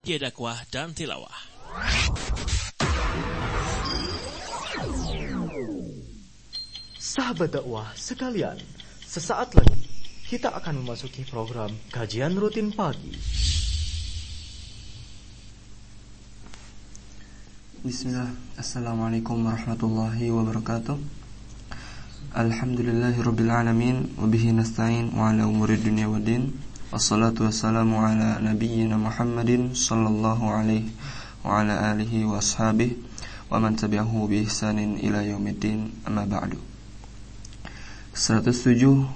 Dia dakwah dan tilawah. Sahabat dakwah sekalian, sesaat lagi kita akan memasuki program kajian rutin pagi. Bismillah Assalamualaikum warahmatullahi wabarakatuh Alhamdulillahirabbil alamin wa bihi nasta'in wa ala umuri dunya waddin Wassalatu wassalamu ala nabiyyina Muhammadin sallallahu alaihi wa ala alihi wa ashabihi wa man tabi'ahu bi ihsanin ila yaumiddin. Amma ba'du. 107.7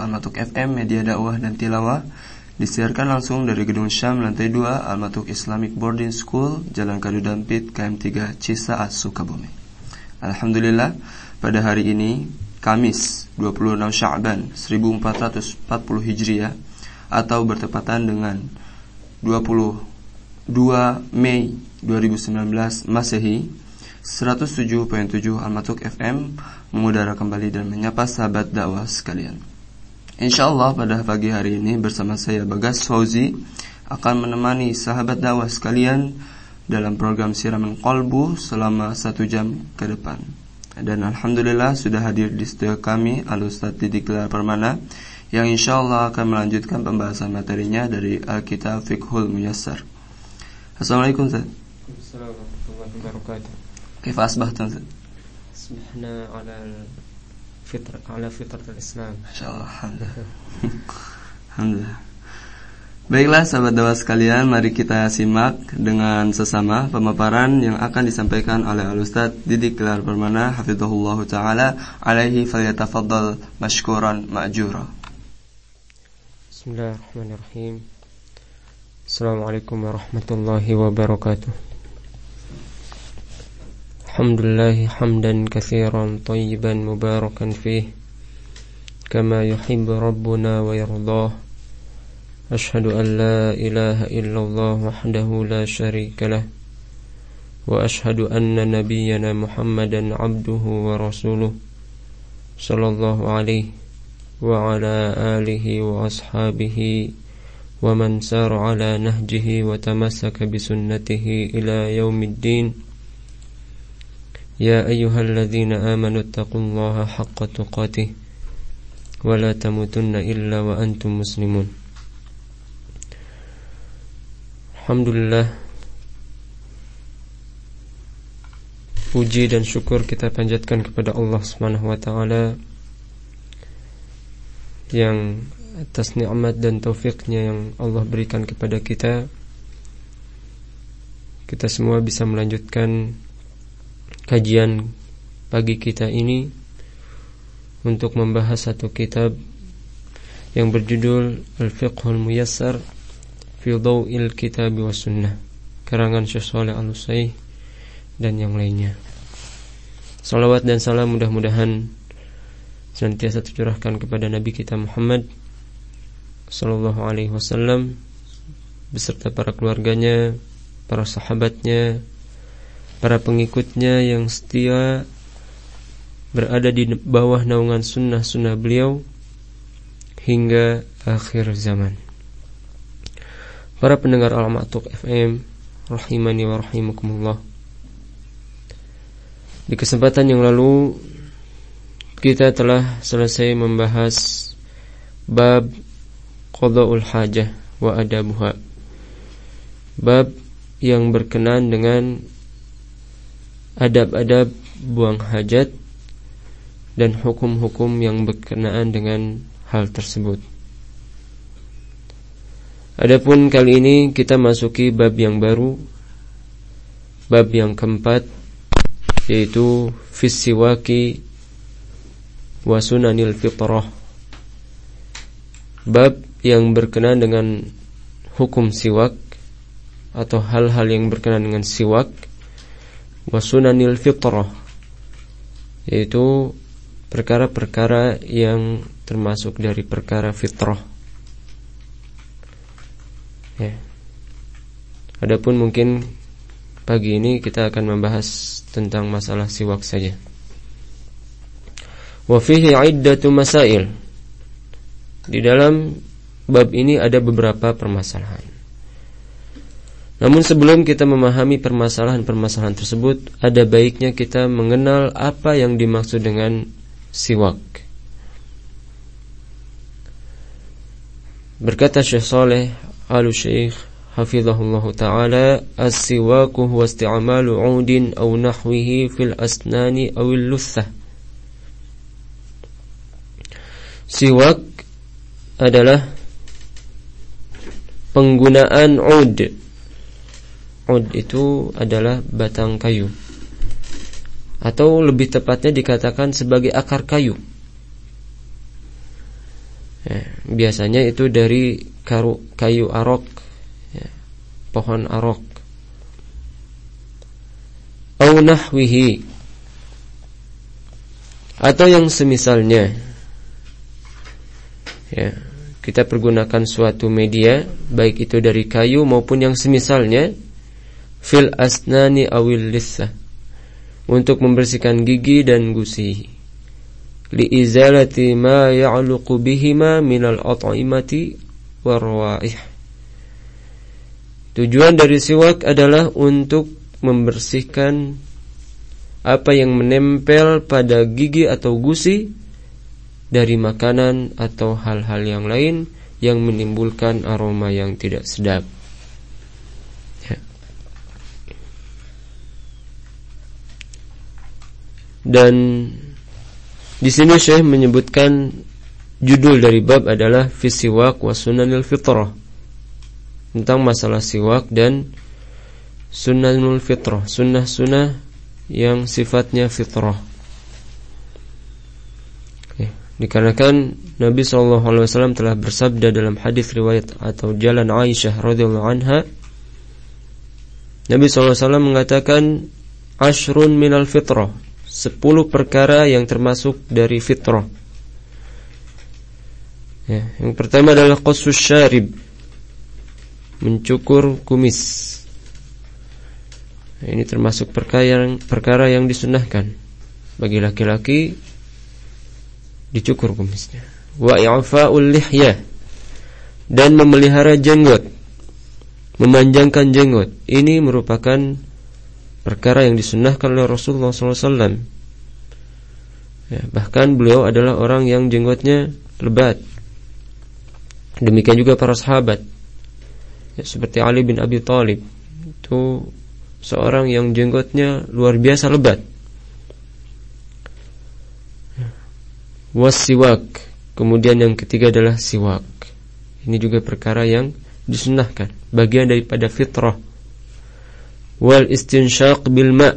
Almatuk FM Media Dakwah dan Tilawah Disiarkan langsung dari Gedung Syam lantai 2 Al-Matuk Islamic Boarding School Jalan Kadu Dampit KM3 Cisaat Sukabumi. Alhamdulillah pada hari ini Kamis 26 Sya'ban 1440 Hijriah Atau bertepatan dengan 22 Mei 2019 Masehi 107.7 Al-Matuk FM Mengudara kembali dan menyapa sahabat dakwah sekalian Insya Allah pada pagi hari ini bersama saya Bagas Fauzi akan menemani sahabat dakwah sekalian dalam program siraman kolbu selama satu jam ke depan. Dan Alhamdulillah sudah hadir di studio kami Al-Ustaz Didik Permana yang insya Allah akan melanjutkan pembahasan materinya dari Alkitab Fiqhul Muyassar. Assalamualaikum Ustaz. Assalamualaikum warahmatullahi wabarakatuh. Kaifa asbahtum Ustaz? Asbahna ala fitr ala fitratul Islam. Insyaallah. Alhamdulillah. Alhamdulillah. Baiklah sahabat dakwah sekalian, mari kita simak dengan sesama pemaparan yang akan disampaikan oleh Al Ustaz Didik Gelar Permana hafizahullah taala alaihi falyatafaddal mashkuran ma'jura. Bismillahirrahmanirrahim. Assalamualaikum warahmatullahi wabarakatuh. الحمد لله حمدا كثيرا طيبا مباركا فيه كما يحب ربنا ويرضاه أشهد أن لا إله إلا الله وحده لا شريك له وأشهد أن نبينا محمدا عبده ورسوله صلى الله عليه وعلى آله وأصحابه ومن سار على نهجه وتمسك بسنته إلى يوم الدين. يا أيها الذين آمنوا اتقوا الله حق تقاته ولا تموتن إلا وأنتم مسلمون. Alhamdulillah Puji dan syukur kita panjatkan kepada Allah Subhanahu wa taala yang atas nikmat dan taufiknya yang Allah berikan kepada kita kita semua bisa melanjutkan kajian pagi kita ini untuk membahas satu kitab yang berjudul Al-Fiqhul Muyassar fi Dhaw'il Kitab wa Sunnah karangan Syekh Shalih al dan yang lainnya. Salawat dan salam mudah-mudahan senantiasa tercurahkan kepada Nabi kita Muhammad sallallahu alaihi wasallam beserta para keluarganya, para sahabatnya, para pengikutnya yang setia berada di bawah naungan sunnah-sunnah beliau hingga akhir zaman. Para pendengar Al-Ma'tuq FM rahimani wa rahimakumullah. Di kesempatan yang lalu kita telah selesai membahas bab qada'ul hajah wa adabuha. Bab yang berkenaan dengan adab-adab buang hajat dan hukum-hukum yang berkenaan dengan hal tersebut. Adapun kali ini kita masuki bab yang baru, bab yang keempat, yaitu fisiwaki wasunanil fitrah. Bab yang berkenaan dengan hukum siwak atau hal-hal yang berkenaan dengan siwak wasunanil fitrah yaitu perkara-perkara yang termasuk dari perkara fitrah. Ya. Adapun mungkin pagi ini kita akan membahas tentang masalah siwak saja. Wa fihi iddatu masail. Di dalam bab ini ada beberapa permasalahan. Namun sebelum kita memahami permasalahan-permasalahan tersebut, ada baiknya kita mengenal apa yang dimaksud dengan siwak. Berkata Syekh Saleh Al-Syekh Hafizahullah Ta'ala As-siwaku huwa isti'amalu 'udin aw nahwihi fil asnani aw luthah Siwak adalah penggunaan 'ud. Ud itu adalah batang kayu. Atau lebih tepatnya dikatakan sebagai akar kayu. Ya, Biasanya itu dari karu, kayu arok ya, Pohon arok. Au Atau yang semisalnya Ya. Kita pergunakan suatu media baik itu dari kayu maupun yang semisalnya fil asnani awil untuk membersihkan gigi dan gusi. Li izalati ma ya'luqu bihima minal at'imati warwaih Tujuan dari siwak adalah untuk membersihkan apa yang menempel pada gigi atau gusi dari makanan atau hal-hal yang lain yang menimbulkan aroma yang tidak sedap. Dan di sini Syekh menyebutkan judul dari bab adalah fisiwak wa sunanil fitrah tentang masalah siwak dan sunanul fitrah, sunnah-sunnah yang sifatnya fitrah. Dikarenakan Nabi SAW telah bersabda dalam hadis riwayat atau jalan Aisyah radhiyallahu anha Nabi SAW mengatakan ashrun minal fitrah sepuluh perkara yang termasuk dari fitrah. Ya, yang pertama adalah qasus syarib, mencukur kumis. Ini termasuk perkara yang, perkara yang disunahkan bagi laki-laki dicukur kumisnya. Wa i'fa'ul lihyah dan memelihara jenggot, memanjangkan jenggot. Ini merupakan perkara yang disunahkan oleh Rasulullah SAW. Ya, bahkan beliau adalah orang yang jenggotnya lebat. Demikian juga para sahabat, ya, seperti Ali bin Abi Thalib itu seorang yang jenggotnya luar biasa lebat. Wasiwak, kemudian yang ketiga adalah siwak. Ini juga perkara yang disunahkan, bagian daripada fitrah. Wal istinsyaq bil ma.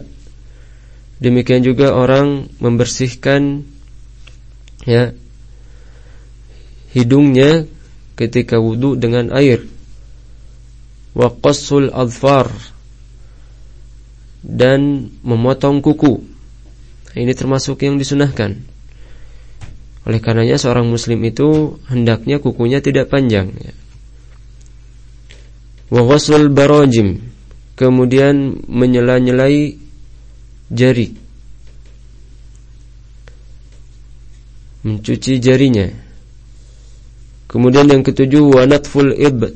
Demikian juga orang membersihkan ya hidungnya ketika wudu dengan air. Wa qassul adfar. Dan memotong kuku. Ini termasuk yang disunahkan oleh karenanya seorang muslim itu hendaknya kukunya tidak panjang ya. wa kemudian menyela-nyelai jari mencuci jarinya. Kemudian yang ketujuh wanatful ibd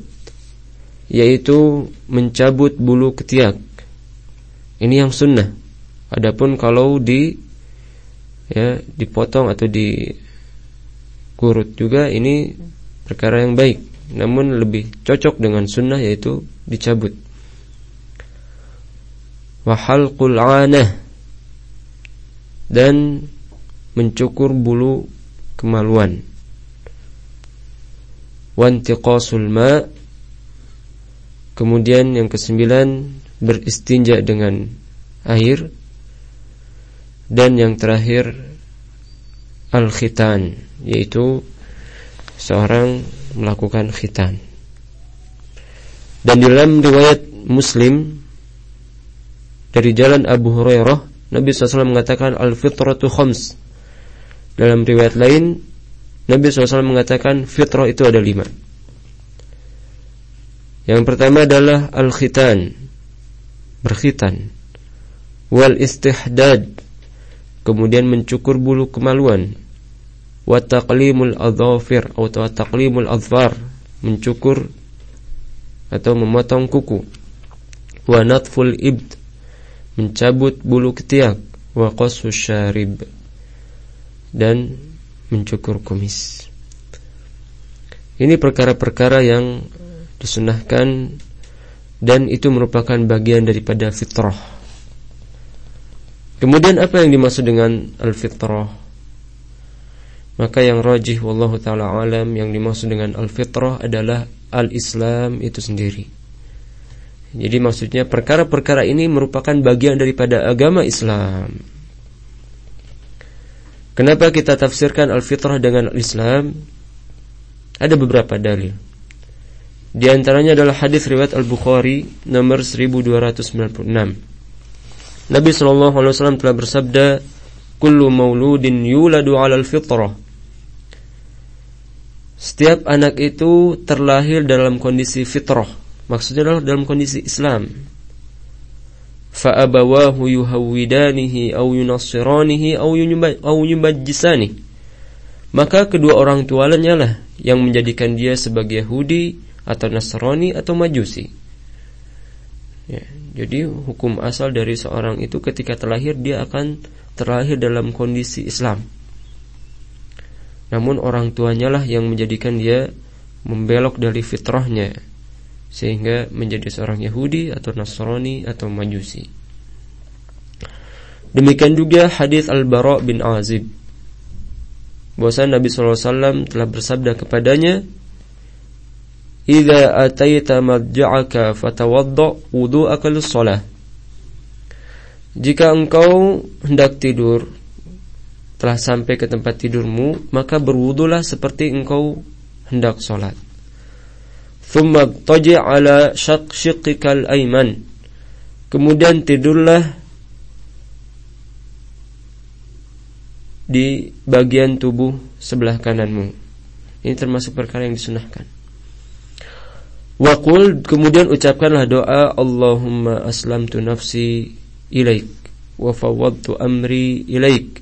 yaitu mencabut bulu ketiak. Ini yang sunnah. Adapun kalau di ya dipotong atau di kurut juga ini perkara yang baik namun lebih cocok dengan sunnah yaitu dicabut. Wahalqul anah dan mencukur bulu kemaluan. Wantiqasul ma kemudian yang kesembilan beristinja dengan air dan yang terakhir al-khitan yaitu seorang melakukan khitan. Dan dalam riwayat Muslim dari jalan Abu Hurairah Nabi SAW mengatakan al-fitratu khams. Dalam riwayat lain Nabi SAW mengatakan fitrah itu ada lima. Yang pertama adalah al-khitan berkhitan. Wal istihdad kemudian mencukur bulu kemaluan wa taqlimul adhafir atau taqlimul adfar mencukur atau memotong kuku wa natful ibd mencabut bulu ketiak wa syarib dan mencukur kumis. Ini perkara-perkara yang disunahkan dan itu merupakan bagian daripada fitrah. Kemudian apa yang dimaksud dengan al-fitrah? Maka yang rajih wallahu taala alam yang dimaksud dengan al-fitrah adalah al-Islam itu sendiri. Jadi maksudnya perkara-perkara ini merupakan bagian daripada agama Islam. Kenapa kita tafsirkan al-fitrah dengan al-Islam? Ada beberapa dalil. Di antaranya adalah hadis riwayat Al-Bukhari nomor 1296. Nabi sallallahu alaihi wasallam telah bersabda, "Kullu mauludin yuladu 'alal fitrah." Setiap anak itu terlahir dalam kondisi fitrah. Maksudnya adalah dalam kondisi Islam. Fa'abawahu yuhawwidanihi aw yunassiranihi aw yumajjisani maka kedua orang tuanya lah yang menjadikan dia sebagai Yahudi atau Nasrani atau Majusi. Ya, jadi hukum asal dari seorang itu ketika terlahir dia akan terlahir dalam kondisi Islam namun orang tuanya lah yang menjadikan dia membelok dari fitrahnya sehingga menjadi seorang Yahudi atau Nasrani atau Majusi. Demikian juga hadis Al-Bara bin Azib bahwa Nabi SAW telah bersabda kepadanya Idza ataita madja'aka fatawadda wudu'aka lis-shalah Jika engkau hendak tidur telah sampai ke tempat tidurmu maka berwudulah seperti engkau hendak salat Thumma taji' ala syiqqikal ayman. Kemudian tidurlah di bagian tubuh sebelah kananmu. Ini termasuk perkara yang disunahkan. Waqul kemudian ucapkanlah doa Allahumma aslamtu nafsi ilaik wa fawwadtu amri ilaik.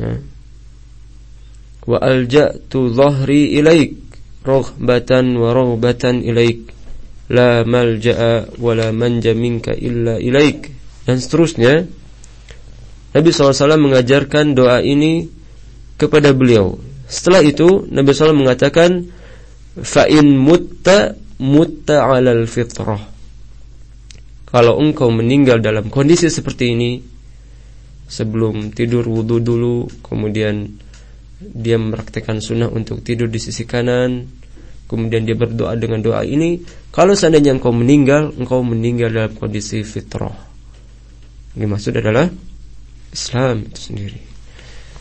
Ya. Wa alja'tu dhahri ilaik raghbatan wa raghbatan ilaik. La malja'a wa la manja minka illa ilaik. Dan seterusnya Nabi SAW mengajarkan doa ini kepada beliau. Setelah itu Nabi SAW mengatakan fa'in mutta mutta alal fitrah. Kalau engkau meninggal dalam kondisi seperti ini sebelum tidur wudhu dulu kemudian dia mempraktekkan sunnah untuk tidur di sisi kanan kemudian dia berdoa dengan doa ini kalau seandainya engkau meninggal engkau meninggal dalam kondisi fitrah. Ini maksud adalah Islam itu sendiri.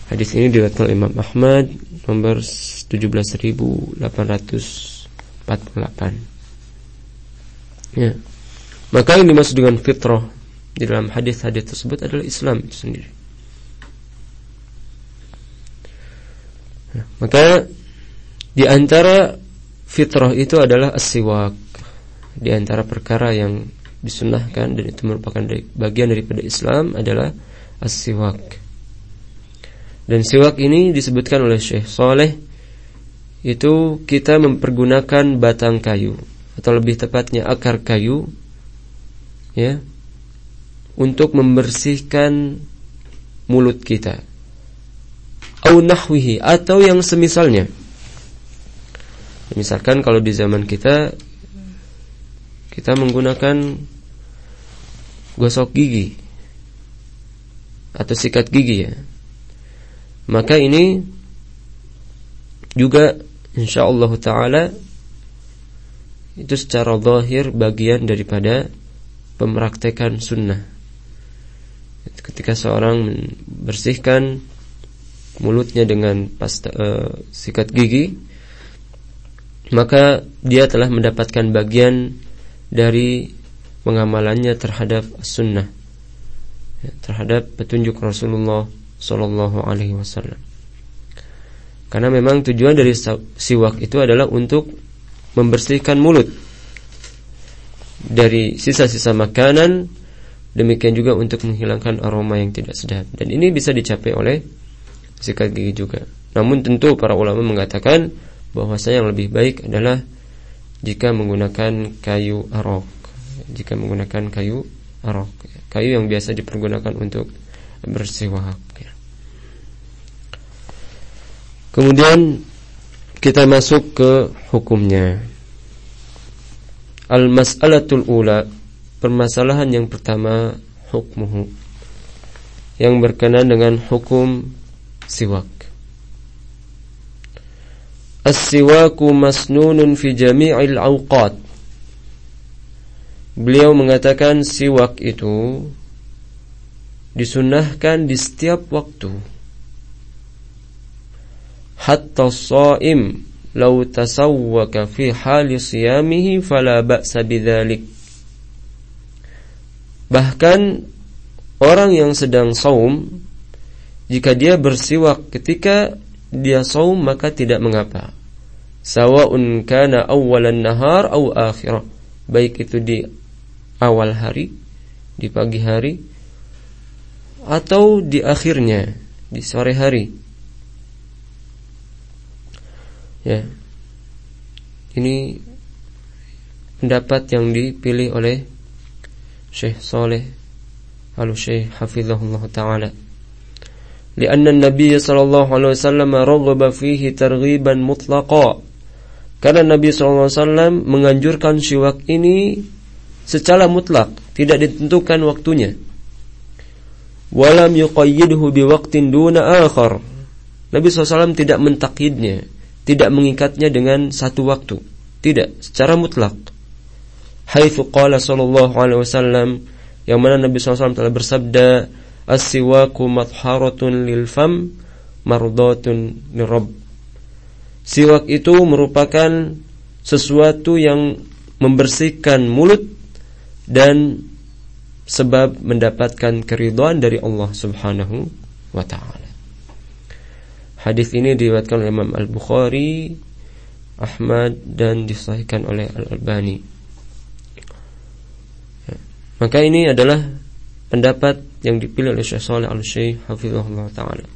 Hadis ini diriwayatkan Imam Ahmad nomor 17848 ya. Maka yang dimaksud dengan fitrah di dalam hadis-hadis tersebut adalah Islam itu sendiri Maka di antara fitrah itu adalah asiwak. Di antara perkara yang disunahkan dan itu merupakan bagian daripada Islam adalah asiwak. Dan siwak ini disebutkan oleh Syekh Saleh itu kita mempergunakan batang kayu atau lebih tepatnya akar kayu ya untuk membersihkan mulut kita au nahwihi atau yang semisalnya. Misalkan kalau di zaman kita kita menggunakan gosok gigi atau sikat gigi ya. Maka ini juga insyaallah taala itu secara zahir bagian daripada pemraktekan sunnah. Ketika seorang membersihkan mulutnya dengan pasta, uh, sikat gigi maka dia telah mendapatkan bagian dari pengamalannya terhadap sunnah ya, terhadap petunjuk Rasulullah Wasallam. Karena memang tujuan dari siwak itu adalah untuk membersihkan mulut dari sisa-sisa makanan demikian juga untuk menghilangkan aroma yang tidak sedap dan ini bisa dicapai oleh sikat gigi juga. Namun tentu para ulama mengatakan bahwasanya yang lebih baik adalah jika menggunakan kayu arok. jika menggunakan kayu arok, kayu yang biasa dipergunakan untuk bersiwak. Ya. Kemudian kita masuk ke hukumnya. Al-mas'alatul ula, permasalahan yang pertama hukmuhu yang berkenaan dengan hukum siwak. As-siwaku masnunun fi jami'il awqat. Beliau mengatakan siwak itu disunahkan di setiap waktu. Hatta shaim law tasawwaka fi hali siyamihi fala ba'sa bidzalik. Bahkan orang yang sedang saum jika dia bersiwak ketika dia saum maka tidak mengapa. Sawa'un kana awwalan nahar aw akhirah. Baik itu di awal hari, di pagi hari atau di akhirnya, di sore hari. Ya. Ini pendapat yang dipilih oleh Syekh Saleh Al-Syekh Hafizahullah Ta'ala لأن النبي صلى الله عليه وسلم رغب فيه ترغيبا مطلقا karena Nabi SAW menganjurkan siwak ini secara mutlak, tidak ditentukan waktunya. Walam yuqayyidhu biwaqtin duna akhar. Nabi SAW tidak mentakhidnya, tidak mengikatnya dengan satu waktu. Tidak, secara mutlak. Haitsu qala sallallahu alaihi wasallam yang mana Nabi SAW telah bersabda as-siwaku matharatun lil fam mardatun lirabb siwak itu merupakan sesuatu yang membersihkan mulut dan sebab mendapatkan keridhaan dari Allah Subhanahu wa taala. Hadis ini diriwayatkan oleh Imam Al-Bukhari, Ahmad dan disahihkan oleh Al-Albani. Maka ini adalah pendapat yang dipilih oleh Syekh Saleh Al-Syekh hafizahullah taala.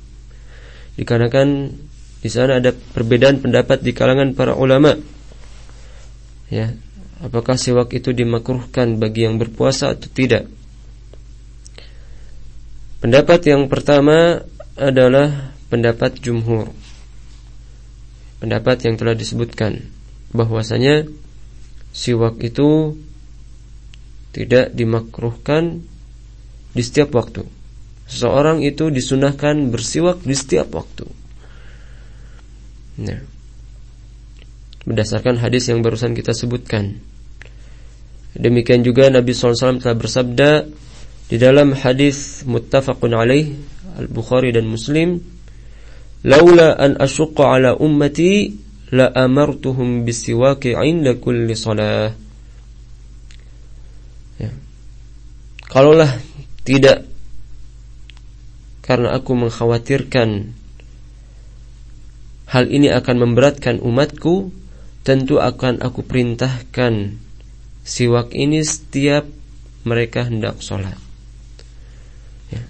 Dikarenakan di sana ada perbedaan pendapat di kalangan para ulama. Ya, apakah siwak itu dimakruhkan bagi yang berpuasa atau tidak? Pendapat yang pertama adalah pendapat jumhur. Pendapat yang telah disebutkan bahwasanya siwak itu tidak dimakruhkan di setiap waktu. Seseorang itu disunahkan bersiwak di setiap waktu. Nah, berdasarkan hadis yang barusan kita sebutkan. Demikian juga Nabi SAW telah bersabda di dalam hadis muttafaqun alaih Al-Bukhari dan Muslim, "Laula an asyqa ala ummati la amartuhum bisiwaki 'inda kulli salah." Kalaulah tidak karena aku mengkhawatirkan hal ini akan memberatkan umatku, tentu akan aku perintahkan siwak ini setiap mereka hendak sholat. Ya.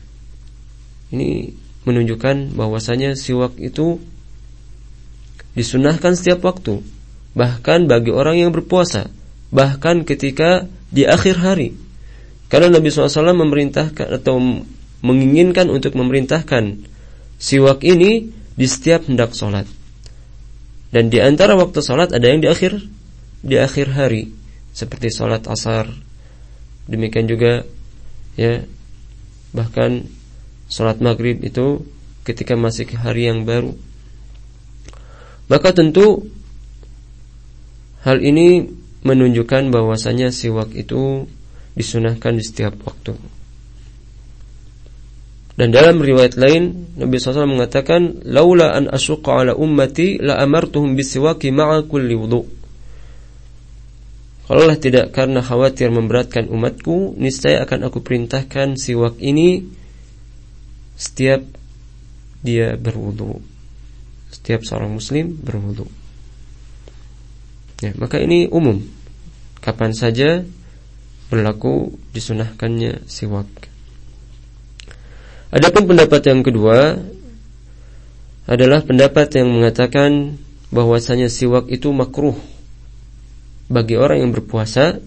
Ini menunjukkan bahwasanya siwak itu disunahkan setiap waktu, bahkan bagi orang yang berpuasa, bahkan ketika di akhir hari. Karena Nabi SAW memerintahkan atau menginginkan untuk memerintahkan siwak ini di setiap hendak sholat. Dan di antara waktu sholat ada yang di akhir di akhir hari seperti sholat asar. Demikian juga ya bahkan sholat maghrib itu ketika masih hari yang baru. Maka tentu hal ini menunjukkan bahwasanya siwak itu disunahkan di setiap waktu. Dan dalam riwayat lain Nabi SAW mengatakan laula an asyqa ala ummati la amartuhum bisiwaki ma'a kulli wudu. Kalaulah tidak karena khawatir memberatkan umatku, niscaya akan aku perintahkan siwak ini setiap dia berwudu. Setiap seorang muslim berwudu. Ya, maka ini umum. Kapan saja berlaku disunahkannya siwak. Adapun pendapat yang kedua adalah pendapat yang mengatakan bahwasanya siwak itu makruh bagi orang yang berpuasa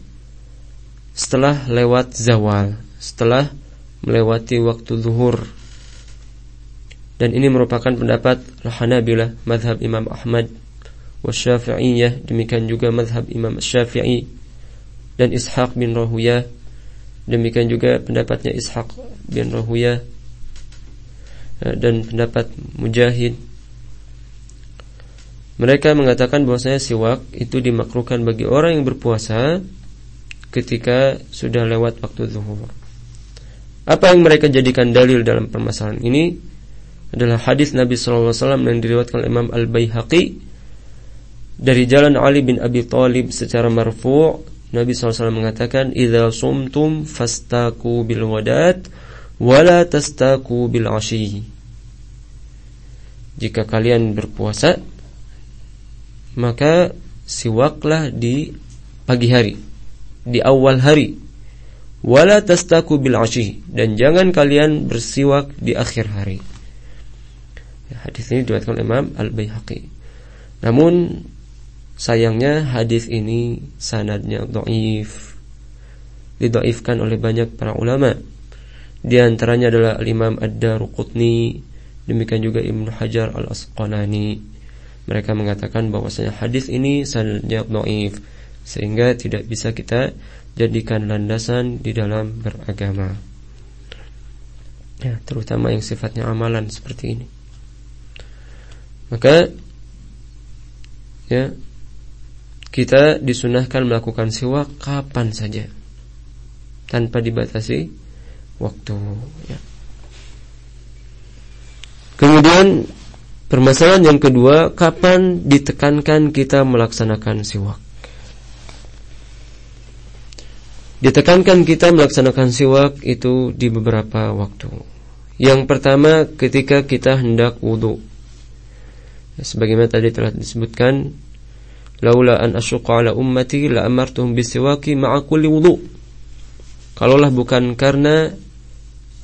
setelah lewat zawal, setelah melewati waktu zuhur. Dan ini merupakan pendapat Hanabilah, madhab Imam Ahmad, wa Syafi'iyah, demikian juga madhab Imam Syafi'i dan Ishaq bin Rahuyah, demikian juga pendapatnya Ishaq bin Rahuyah eh, dan pendapat Mujahid. Mereka mengatakan bahwasanya siwak itu dimakruhkan bagi orang yang berpuasa ketika sudah lewat waktu zuhur. Apa yang mereka jadikan dalil dalam permasalahan ini adalah hadis Nabi wasallam yang diriwayatkan Imam Al Baihaqi dari jalan Ali bin Abi Thalib secara marfu' Nabi SAW mengatakan idza sumtum fastaku bil wadat wala tastaku bil ashi jika kalian berpuasa maka siwaklah di pagi hari di awal hari. Wala tastaku bil ashi dan jangan kalian bersiwak di akhir hari. Hadis ini diriwayatkan Imam Al Baihaqi namun sayangnya hadis ini sanadnya dhaif didoifkan oleh banyak para ulama di antaranya adalah Imam Ad-Daruqutni demikian juga Ibnu Hajar Al-Asqalani mereka mengatakan bahwasanya hadis ini sanadnya dhaif sehingga tidak bisa kita jadikan landasan di dalam beragama. Ya, terutama yang sifatnya amalan seperti ini. Maka ya kita disunahkan melakukan siwak kapan saja tanpa dibatasi waktu ya. Kemudian Permasalahan yang kedua, kapan ditekankan kita melaksanakan siwak? Ditekankan kita melaksanakan siwak itu di beberapa waktu. Yang pertama ketika kita hendak wudhu. Sebagaimana tadi telah disebutkan, laula an asyqa ala ummati la amartuhum bisiwaki ma'a kulli wudhu. Kalaulah bukan karena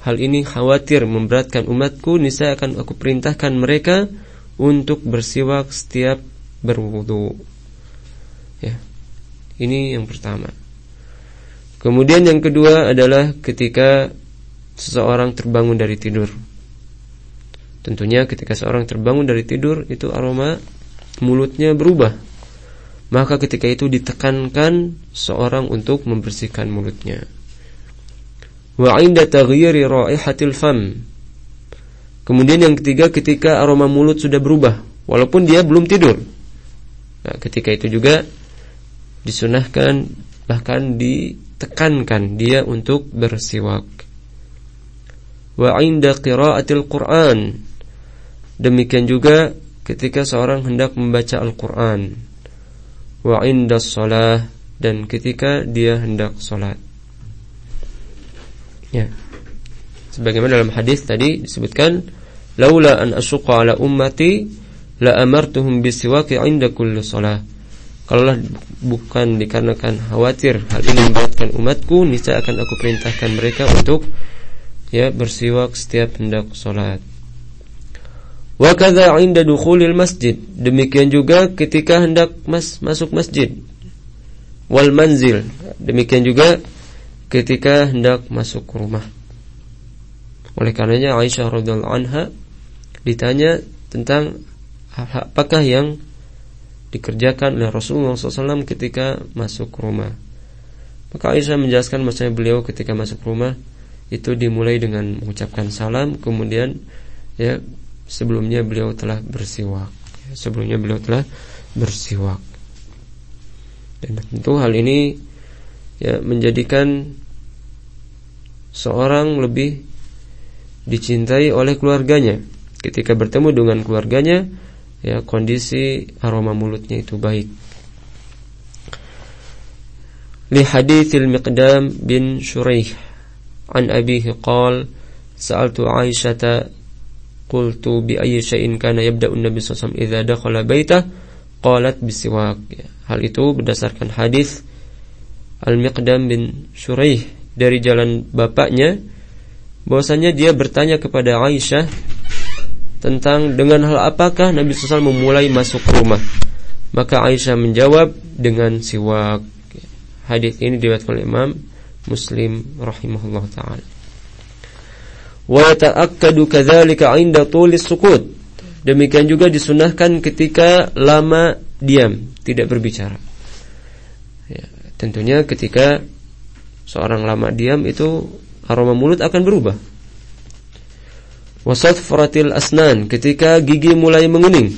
hal ini khawatir memberatkan umatku, niscaya akan aku perintahkan mereka untuk bersiwak setiap berwudu. Ya. Ini yang pertama. Kemudian yang kedua adalah ketika seseorang terbangun dari tidur. Tentunya ketika seorang terbangun dari tidur itu aroma mulutnya berubah. Maka ketika itu ditekankan seorang untuk membersihkan mulutnya wa 'inda taghyiri raihatil fam. Kemudian yang ketiga ketika aroma mulut sudah berubah walaupun dia belum tidur. Nah, ketika itu juga disunahkan bahkan ditekankan dia untuk bersiwak. Wa 'inda qiraatil Qur'an. Demikian juga ketika seorang hendak membaca Al-Qur'an. Wa 'inda shalah dan ketika dia hendak salat. Ya. Sebagaimana dalam hadis tadi disebutkan, "Laula an asyqa ala ummati la amartuhum bisiwaki 'inda kulli shalah." Kalaulah bukan dikarenakan khawatir hal ini memberatkan umatku, niscaya akan aku perintahkan mereka untuk ya bersiwak setiap hendak salat. Wa kadza 'inda dukhulil masjid. Demikian juga ketika hendak mas masuk masjid. Wal manzil. Demikian juga ketika hendak masuk rumah. Oleh karenanya Aisyah radhiyallahu anha ditanya tentang apakah yang dikerjakan oleh Rasulullah SAW ketika masuk rumah. Maka Aisyah menjelaskan maksudnya beliau ketika masuk rumah itu dimulai dengan mengucapkan salam, kemudian ya sebelumnya beliau telah bersiwak. Sebelumnya beliau telah bersiwak. Dan tentu hal ini ya menjadikan seorang lebih dicintai oleh keluarganya. Ketika bertemu dengan keluarganya, ya kondisi aroma mulutnya itu baik. Li hadithil Miqdam bin Shuraih an abihi qal sa'altu Aisyah qultu bi ayyi syai'in kana yabda'u an-nabi sallallahu alaihi wasallam idza dakhala baitah qalat bisiwak. Hal itu berdasarkan hadis Al-Miqdam bin Shuraih dari jalan bapaknya bahwasanya dia bertanya kepada Aisyah tentang dengan hal apakah Nabi SAW memulai masuk rumah. Maka Aisyah menjawab dengan siwak. Hadis ini diriwayatkan oleh Imam Muslim rahimahullah taala. Wa yata'akkadu kadzalika 'inda tulis sukut. Demikian juga disunahkan ketika lama diam, tidak berbicara. Ya, tentunya ketika seorang lama diam itu aroma mulut akan berubah. Wasatfaratil asnan ketika gigi mulai menguning.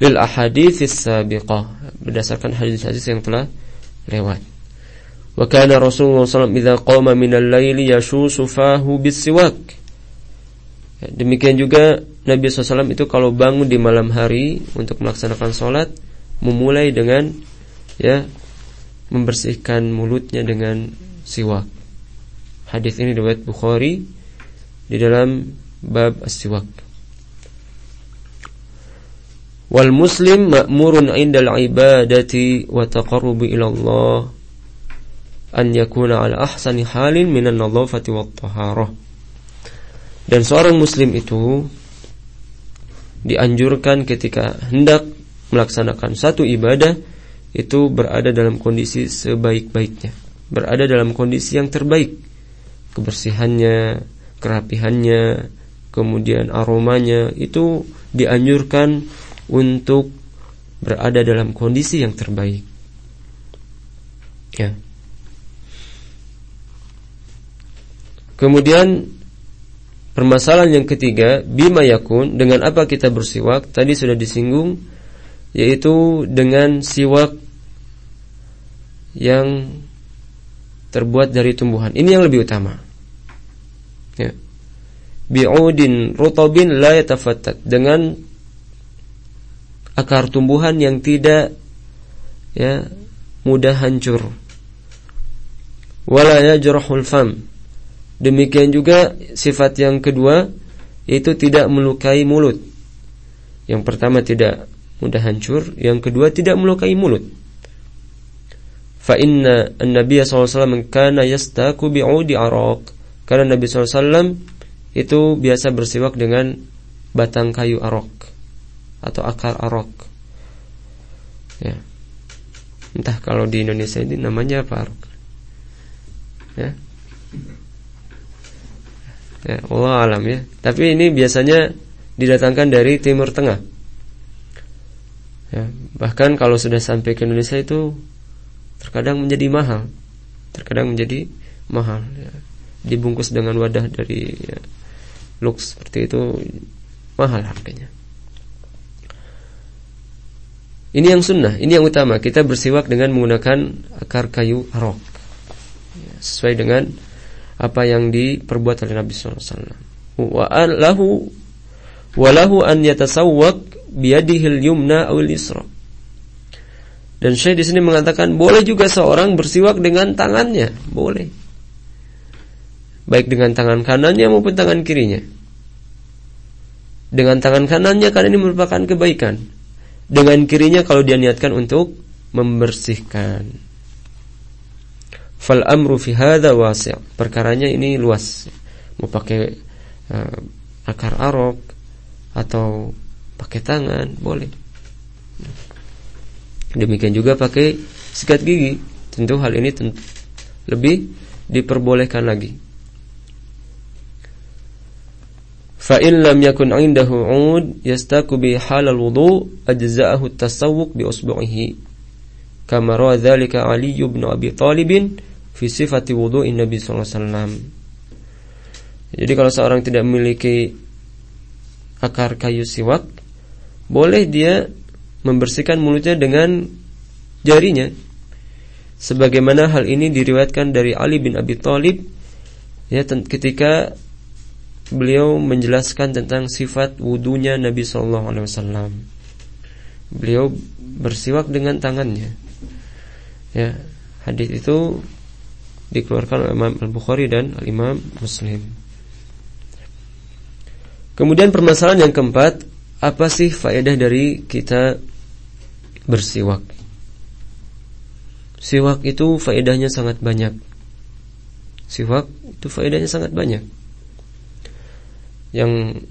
Lil ahaditsis sabiqah berdasarkan hadis-hadis yang telah lewat. Wa kana Rasulullah SAW qama minal laili yashusu fahu bisiwak. Ya, demikian juga Nabi SAW itu kalau bangun di malam hari untuk melaksanakan sholat memulai dengan ya membersihkan mulutnya dengan siwak. Hadis ini riwayat Bukhari di dalam bab as-siwak. Wal muslim ma'murun 'indal ibadati wa taqarrubi ila Allah an yakuna ala ahsani halin minan nadhafati wat taharah. Dan seorang muslim itu dianjurkan ketika hendak melaksanakan satu ibadah itu berada dalam kondisi sebaik-baiknya, berada dalam kondisi yang terbaik. Kebersihannya, kerapihannya, kemudian aromanya itu dianjurkan untuk berada dalam kondisi yang terbaik. Ya. Kemudian permasalahan yang ketiga, bima yakun dengan apa kita bersiwak? Tadi sudah disinggung yaitu dengan siwak yang terbuat dari tumbuhan. Ini yang lebih utama. Ya. Bi'udin rutabin la yatafattat dengan akar tumbuhan yang tidak ya mudah hancur. Wala yajrahul fam Demikian juga sifat yang kedua yaitu tidak melukai mulut. Yang pertama tidak mudah hancur, yang kedua tidak melukai mulut. Fa inna an-nabiy sallallahu kana yastaku bi'udi araq. Karena Nabi SAW itu biasa bersiwak dengan batang kayu arok atau akar arok. Ya. Entah kalau di Indonesia ini namanya apa arok. Ya. Ya, Allah alam ya. Tapi ini biasanya didatangkan dari Timur Tengah. Ya, bahkan kalau sudah sampai ke Indonesia itu terkadang menjadi mahal, terkadang menjadi mahal. Ya. Dibungkus dengan wadah dari ya, lux seperti itu mahal harganya. Ini yang sunnah, ini yang utama. Kita bersiwak dengan menggunakan akar kayu arok, ya, sesuai dengan apa yang diperbuat oleh Nabi SAW. Wa lahu walahu an yumna. Dan Syekh di sini mengatakan boleh juga seorang bersiwak dengan tangannya, boleh. Baik dengan tangan kanannya maupun tangan kirinya. Dengan tangan kanannya karena ini merupakan kebaikan. Dengan kirinya kalau dia niatkan untuk membersihkan. Fal amru fi hadha wasi'. Perkaranya ini luas. Mau pakai uh, akar arok atau pakai tangan boleh. Demikian juga pakai sikat gigi. Tentu hal ini tentu lebih diperbolehkan lagi. Fa in lam yakun 'indahu 'ud yastaku bi halal wudu ajza'ahu at-tasawwuq bi usbu'ihi. Kama Ali bin Abi Thalib fi sifati Nabi sallallahu alaihi wasallam. Jadi kalau seorang tidak memiliki akar kayu siwak, boleh dia membersihkan mulutnya dengan jarinya. Sebagaimana hal ini diriwayatkan dari Ali bin Abi Thalib ya ketika beliau menjelaskan tentang sifat wudunya Nabi Shallallahu Alaihi Wasallam. Beliau bersiwak dengan tangannya. Ya, hadis itu dikeluarkan oleh Imam Al-Bukhari dan Al-Imam Muslim. Kemudian permasalahan yang keempat, apa sih faedah dari kita bersiwak? Siwak itu faedahnya sangat banyak. Siwak itu faedahnya sangat banyak. Yang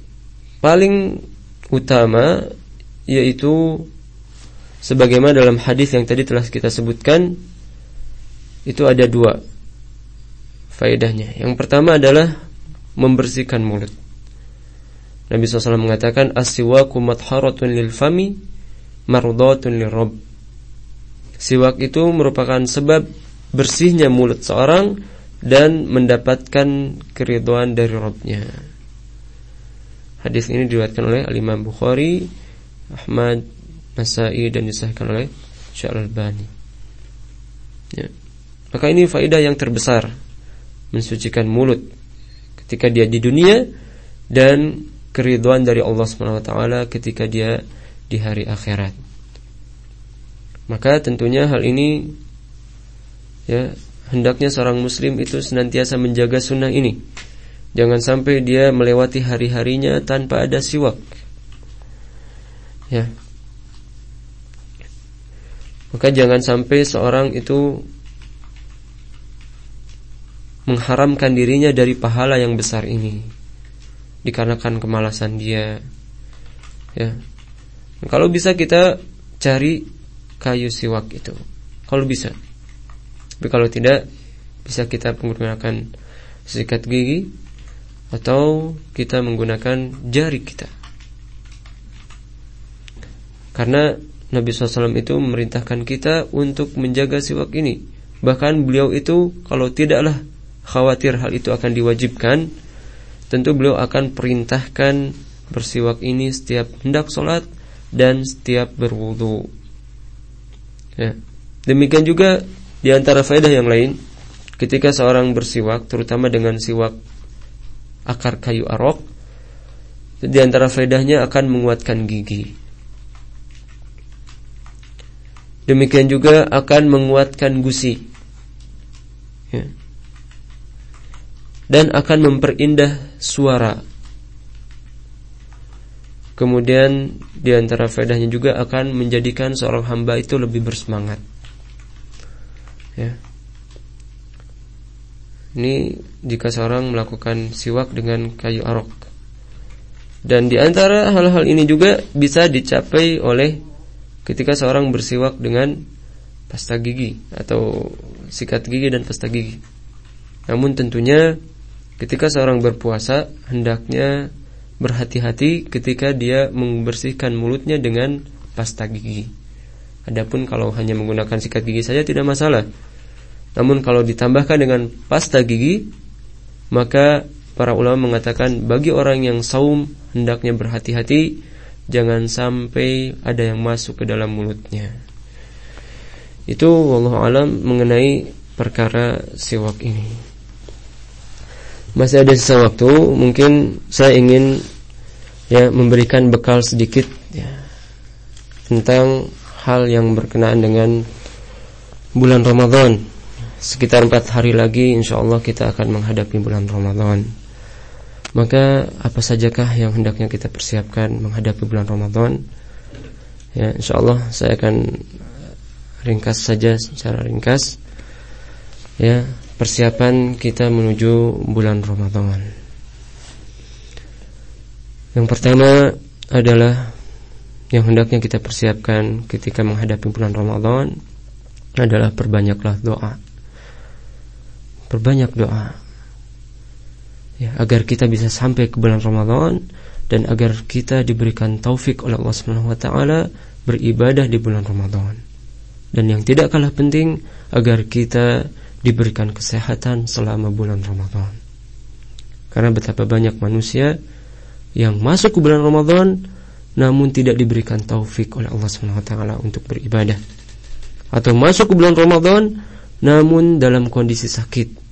paling utama yaitu sebagaimana dalam hadis yang tadi telah kita sebutkan itu ada dua faedahnya. Yang pertama adalah membersihkan mulut. Nabi SAW mengatakan as-siwaku matharatun lil fami mardatun lil rabb. Siwak itu merupakan sebab bersihnya mulut seorang dan mendapatkan keriduan dari Rabbnya. Hadis ini diriwayatkan oleh Al-Imam Bukhari, Ahmad, Nasai dan disahkan oleh Syekh Al-Albani. Ya. Maka ini faedah yang terbesar mensucikan mulut ketika dia di dunia dan keriduan dari Allah taala ketika dia di hari akhirat. Maka tentunya hal ini ya hendaknya seorang muslim itu senantiasa menjaga sunnah ini. Jangan sampai dia melewati hari-harinya tanpa ada siwak. Ya. Maka jangan sampai seorang itu mengharamkan dirinya dari pahala yang besar ini dikarenakan kemalasan dia. Ya. Kalau bisa kita cari kayu siwak itu. Kalau bisa. Tapi kalau tidak bisa kita menggunakan sikat gigi atau kita menggunakan jari kita. Karena Nabi SAW itu memerintahkan kita untuk menjaga siwak ini. Bahkan beliau itu kalau tidaklah khawatir hal itu akan diwajibkan, tentu beliau akan perintahkan bersiwak ini setiap hendak sholat dan setiap berwudu. Ya. Demikian juga di antara faedah yang lain, ketika seorang bersiwak, terutama dengan siwak akar kayu arok, di antara faedahnya akan menguatkan gigi. Demikian juga akan menguatkan gusi. Ya dan akan memperindah suara. Kemudian di antara faedahnya juga akan menjadikan seorang hamba itu lebih bersemangat. Ya. Ini jika seorang melakukan siwak dengan kayu arok. Dan di antara hal-hal ini juga bisa dicapai oleh ketika seorang bersiwak dengan pasta gigi atau sikat gigi dan pasta gigi. Namun tentunya Ketika seorang berpuasa hendaknya berhati-hati ketika dia membersihkan mulutnya dengan pasta gigi. Adapun kalau hanya menggunakan sikat gigi saja tidak masalah. Namun kalau ditambahkan dengan pasta gigi, maka para ulama mengatakan bagi orang yang saum hendaknya berhati-hati jangan sampai ada yang masuk ke dalam mulutnya. Itu wallahu alam mengenai perkara siwak ini masih ada sisa waktu, mungkin saya ingin ya memberikan bekal sedikit ya, tentang hal yang berkenaan dengan bulan Ramadan. Sekitar empat hari lagi, insya Allah kita akan menghadapi bulan Ramadan. Maka apa sajakah yang hendaknya kita persiapkan menghadapi bulan Ramadan? Ya, insya Allah saya akan ringkas saja secara ringkas. Ya, persiapan kita menuju bulan Ramadan. Yang pertama adalah yang hendaknya kita persiapkan ketika menghadapi bulan Ramadan adalah perbanyaklah doa. Perbanyak doa. Ya, agar kita bisa sampai ke bulan Ramadan dan agar kita diberikan taufik oleh Allah Subhanahu wa taala beribadah di bulan Ramadan. Dan yang tidak kalah penting agar kita diberikan kesehatan selama bulan Ramadan. Karena betapa banyak manusia yang masuk ke bulan Ramadan namun tidak diberikan taufik oleh Allah Subhanahu wa taala untuk beribadah. Atau masuk ke bulan Ramadan namun dalam kondisi sakit.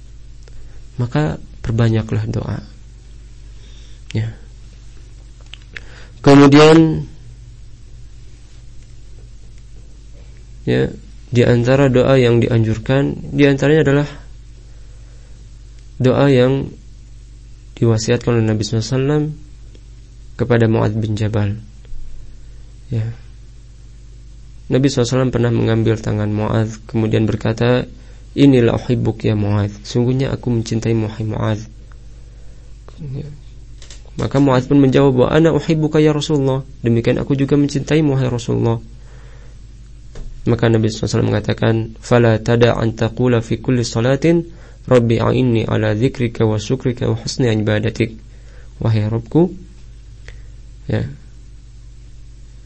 Maka perbanyaklah doa. Ya. Kemudian ya di antara doa yang dianjurkan di antaranya adalah doa yang diwasiatkan oleh Nabi SAW kepada Muad bin Jabal. Ya. Nabi SAW pernah mengambil tangan Muad kemudian berkata, Inilah uhibbuk ya Muad. Sungguhnya aku mencintai Muad. Ya. Maka Muad pun menjawab bahwa ana uhibbuka ya Rasulullah. Demikian aku juga mencintai Muhammad Rasulullah. Maka Nabi SAW mengatakan, "Fala tada an taqula fi kulli salatin Rabbi a'inni ala dzikrika wa syukrika wa husni ibadatik. Wahai Rabbku, ya.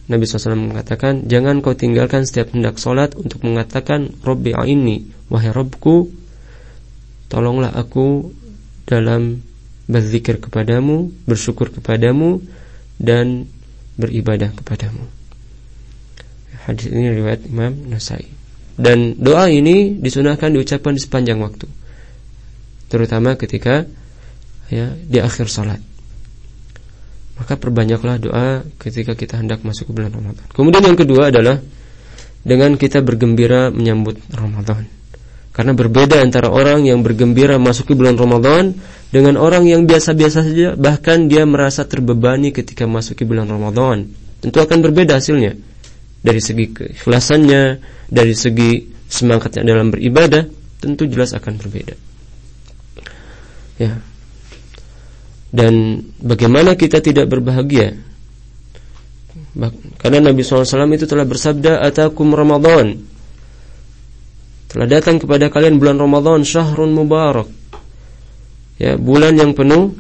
Nabi SAW mengatakan, jangan kau tinggalkan setiap hendak solat untuk mengatakan, Rabbi a'inni, wahai Rabbku, tolonglah aku dalam berzikir kepadamu, bersyukur kepadamu, dan beribadah kepadamu. Hadis ini riwayat Imam Nasai. Dan doa ini disunahkan diucapkan di sepanjang waktu. Terutama ketika ya di akhir salat. Maka perbanyaklah doa ketika kita hendak masuk ke bulan Ramadan. Kemudian yang kedua adalah dengan kita bergembira menyambut Ramadan. Karena berbeda antara orang yang bergembira masuk ke bulan Ramadan dengan orang yang biasa-biasa saja bahkan dia merasa terbebani ketika masuk ke bulan Ramadan. Tentu akan berbeda hasilnya dari segi keikhlasannya, dari segi semangatnya dalam beribadah, tentu jelas akan berbeda. Ya. Dan bagaimana kita tidak berbahagia? Karena Nabi SAW itu telah bersabda, Atakum Ramadan. Telah datang kepada kalian bulan Ramadan, syahrun mubarak. Ya, bulan yang penuh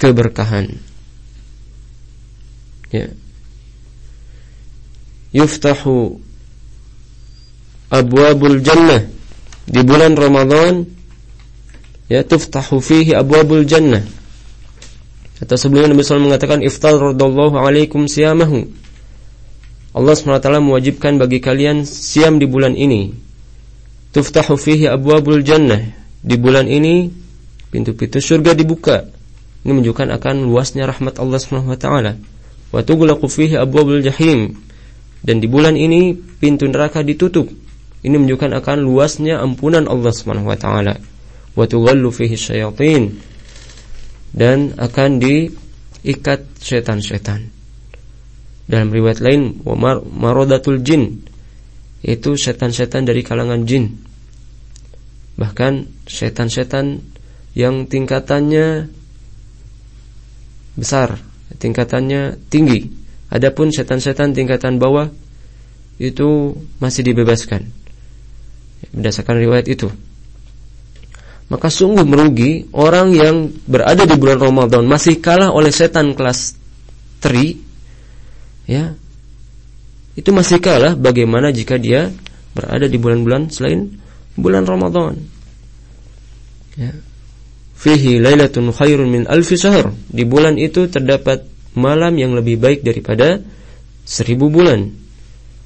keberkahan. Ya, yuftahu abwabul jannah di bulan Ramadan ya tuftahu fihi abwabul jannah atau sebelumnya Nabi SAW mengatakan iftar radallahu alaikum siyamahu. Allah SWT mewajibkan bagi kalian siam di bulan ini. Tuftahu fihi abwabul jannah. Di bulan ini pintu-pintu surga dibuka. Ini menunjukkan akan luasnya rahmat Allah SWT wa tughlaqu fihi abwabul jahim. Dan di bulan ini pintu neraka ditutup. Ini menunjukkan akan luasnya ampunan Allah Subhanahu wa taala. Fihi syayatin dan akan diikat setan-setan. Dalam riwayat lain, wa maradatul jin itu setan-setan dari kalangan jin. Bahkan setan-setan yang tingkatannya besar, tingkatannya tinggi Adapun setan-setan tingkatan bawah itu masih dibebaskan. Berdasarkan riwayat itu. Maka sungguh merugi orang yang berada di bulan Ramadan masih kalah oleh setan kelas 3 ya. Itu masih kalah bagaimana jika dia berada di bulan-bulan selain bulan Ramadan. Ya. Fihi lailatun khairun min alfi syahr. Di bulan itu terdapat malam yang lebih baik daripada seribu bulan.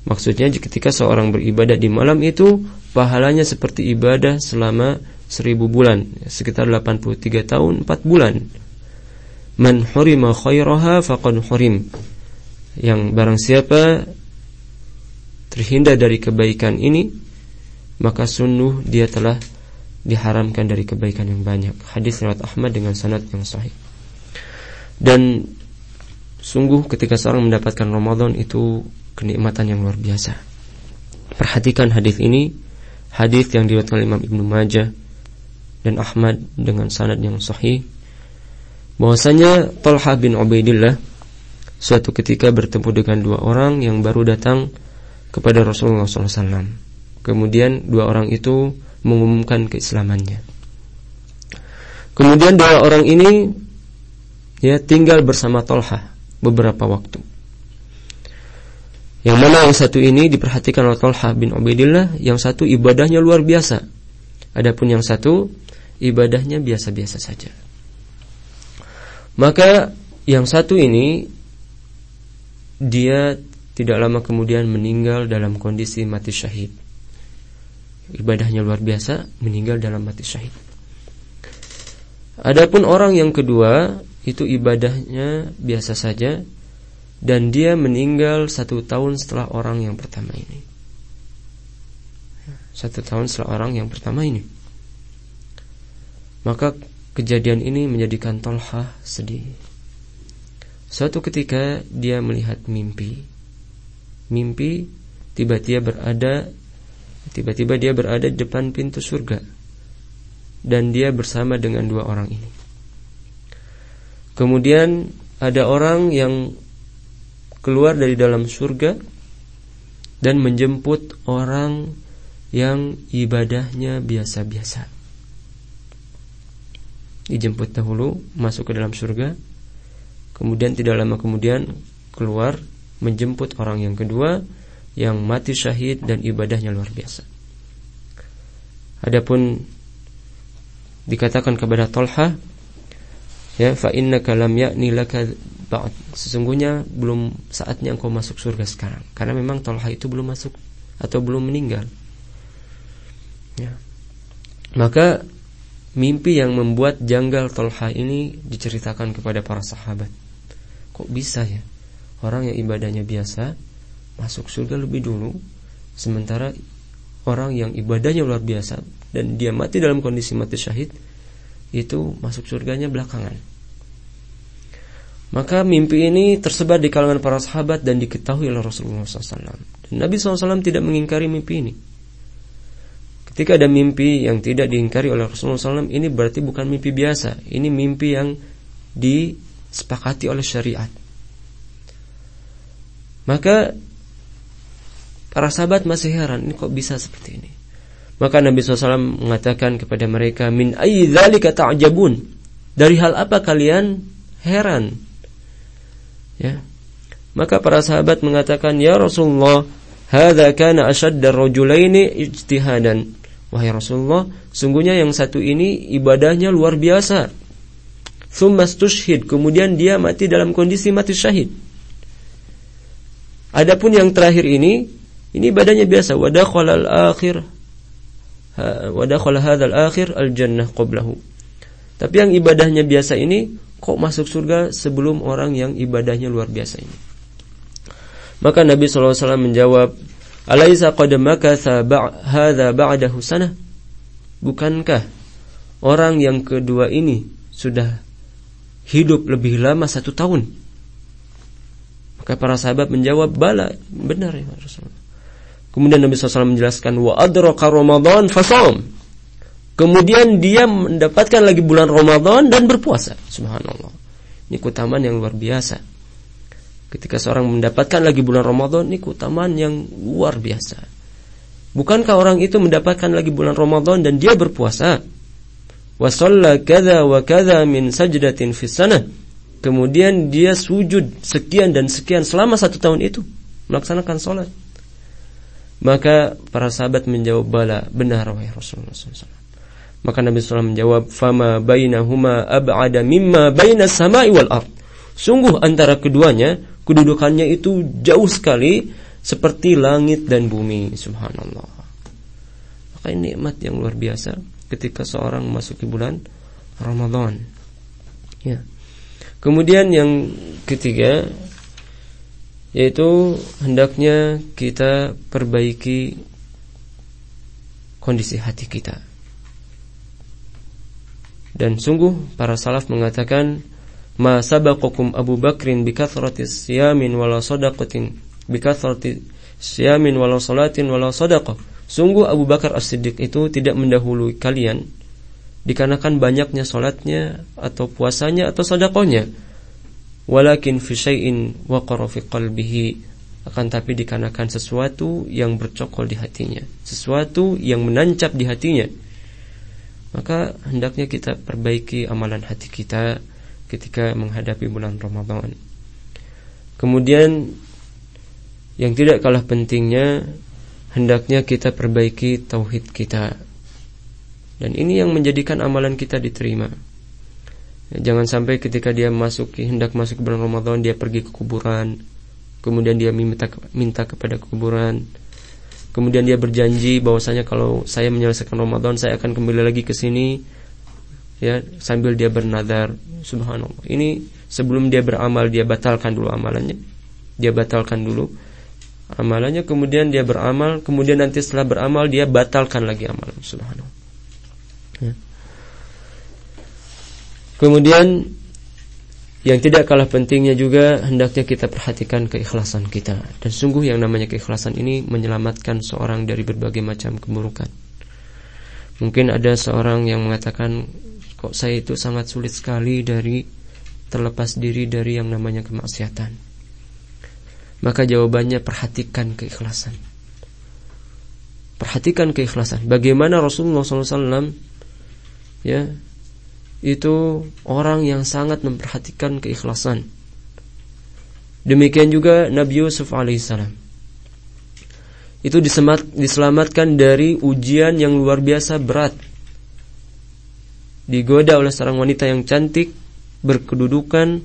Maksudnya ketika seorang beribadah di malam itu pahalanya seperti ibadah selama seribu bulan, sekitar 83 tahun 4 bulan. Man hurima khairaha faqad hurim. Yang barang siapa terhindar dari kebaikan ini, maka sungguh dia telah diharamkan dari kebaikan yang banyak. Hadis riwayat Ahmad dengan sanad yang sahih. Dan Sungguh ketika seorang mendapatkan Ramadan itu kenikmatan yang luar biasa. Perhatikan hadis ini, hadis yang diriwayatkan Imam Ibnu Majah dan Ahmad dengan sanad yang sahih. Bahwasanya Talha bin Ubaidillah suatu ketika bertemu dengan dua orang yang baru datang kepada Rasulullah SAW. Kemudian dua orang itu mengumumkan keislamannya. Kemudian dua orang ini ya tinggal bersama Talha beberapa waktu. Yang mana yang satu ini diperhatikan oleh Talha bin Ubaidillah, yang satu ibadahnya luar biasa. Adapun yang satu ibadahnya biasa-biasa saja. Maka yang satu ini dia tidak lama kemudian meninggal dalam kondisi mati syahid. Ibadahnya luar biasa, meninggal dalam mati syahid. Adapun orang yang kedua itu ibadahnya biasa saja dan dia meninggal satu tahun setelah orang yang pertama ini. Satu tahun setelah orang yang pertama ini. Maka kejadian ini menjadikan Tolha sedih. Suatu ketika dia melihat mimpi. Mimpi tiba-tiba berada tiba-tiba dia berada di depan pintu surga. Dan dia bersama dengan dua orang ini. Kemudian ada orang yang keluar dari dalam surga dan menjemput orang yang ibadahnya biasa-biasa. dijemput dahulu masuk ke dalam surga, kemudian tidak lama kemudian keluar menjemput orang yang kedua yang mati syahid dan ibadahnya luar biasa. Adapun dikatakan kepada Tolha ya fa innaka lam ya'ni laka ba'd sesungguhnya belum saatnya engkau masuk surga sekarang. Karena memang Tolha itu belum masuk atau belum meninggal. Ya. Maka mimpi yang membuat janggal Tolha ini diceritakan kepada para sahabat. Kok bisa ya? Orang yang ibadahnya biasa masuk surga lebih dulu sementara orang yang ibadahnya luar biasa dan dia mati dalam kondisi mati syahid itu masuk surganya belakangan. Maka mimpi ini tersebar di kalangan para sahabat dan diketahui oleh Rasulullah SAW. Dan Nabi SAW tidak mengingkari mimpi ini. Ketika ada mimpi yang tidak diingkari oleh Rasulullah SAW, ini berarti bukan mimpi biasa. Ini mimpi yang disepakati oleh syariat. Maka para sahabat masih heran, ini kok bisa seperti ini? Maka Nabi SAW mengatakan kepada mereka, Min ayyi dzalika ta'jabun? Dari hal apa kalian heran? Ya. Maka para sahabat mengatakan, Ya Rasulullah, hadza kana ashadda rajulaini ijtihadan. Wahai Rasulullah, sungguhnya yang satu ini ibadahnya luar biasa. Thumma kemudian dia mati dalam kondisi mati syahid. Adapun yang terakhir ini, ini ibadahnya biasa. Wadakhala al-akhir wadakhala hadzal akhir al-jannah qablahu. Tapi yang ibadahnya biasa ini kok masuk surga sebelum orang yang ibadahnya luar biasa ini. Maka Nabi SAW menjawab, Alaysa qad makatha hadha ba'dahu sanah? Bukankah orang yang kedua ini sudah hidup lebih lama satu tahun? Maka para sahabat menjawab, bala, benar ya Rasulullah. Kemudian Nabi SAW menjelaskan, wa adraka Ramadan fasam. Kemudian dia mendapatkan lagi bulan Ramadan dan berpuasa. Subhanallah. Ini keutamaan yang luar biasa. Ketika seorang mendapatkan lagi bulan Ramadan, ini keutamaan yang luar biasa. Bukankah orang itu mendapatkan lagi bulan Ramadan dan dia berpuasa? Wa kada wa kada min sajdatin fis sana. Kemudian dia sujud sekian dan sekian selama satu tahun itu melaksanakan sholat. Maka para sahabat menjawab bala benar wahai Rasulullah SAW. Maka Nabi SAW menjawab fama bainahuma ab'ada mimma baina samai wal ard. Sungguh antara keduanya kedudukannya itu jauh sekali seperti langit dan bumi. Subhanallah. Maka ini nikmat yang luar biasa ketika seorang memasuki bulan Ramadan. Ya. Kemudian yang ketiga yaitu hendaknya kita perbaiki kondisi hati kita. Dan sungguh para salaf mengatakan ma sabaqakum Abu Bakrin bi kathrati siyamin wala sadaqatin bi kathrati siyamin wala salatin wala sadaqah. Sungguh Abu Bakar As-Siddiq itu tidak mendahului kalian dikarenakan banyaknya solatnya atau puasanya atau sodakohnya walakin fi syai'in waqara fi qalbihi akan tapi dikarenakan sesuatu yang bercokol di hatinya sesuatu yang menancap di hatinya maka hendaknya kita perbaiki amalan hati kita ketika menghadapi bulan Ramadan. Kemudian yang tidak kalah pentingnya hendaknya kita perbaiki tauhid kita. Dan ini yang menjadikan amalan kita diterima. Jangan sampai ketika dia masuk hendak masuk bulan Ramadan dia pergi ke kuburan, kemudian dia minta minta kepada kuburan, kemudian dia berjanji bahwasanya kalau saya menyelesaikan Ramadan saya akan kembali lagi ke sini, ya sambil dia bernadar, subhanallah. Ini sebelum dia beramal dia batalkan dulu amalannya, dia batalkan dulu amalannya, kemudian dia beramal, kemudian nanti setelah beramal dia batalkan lagi amalan, subhanallah. Ya. Kemudian yang tidak kalah pentingnya juga hendaknya kita perhatikan keikhlasan kita dan sungguh yang namanya keikhlasan ini menyelamatkan seorang dari berbagai macam keburukan. Mungkin ada seorang yang mengatakan kok saya itu sangat sulit sekali dari terlepas diri dari yang namanya kemaksiatan. Maka jawabannya perhatikan keikhlasan. Perhatikan keikhlasan. Bagaimana Rasulullah SAW ya itu orang yang sangat memperhatikan keikhlasan. Demikian juga Nabi Yusuf alaihissalam. Itu diselamatkan dari ujian yang luar biasa berat. Digoda oleh seorang wanita yang cantik, berkedudukan.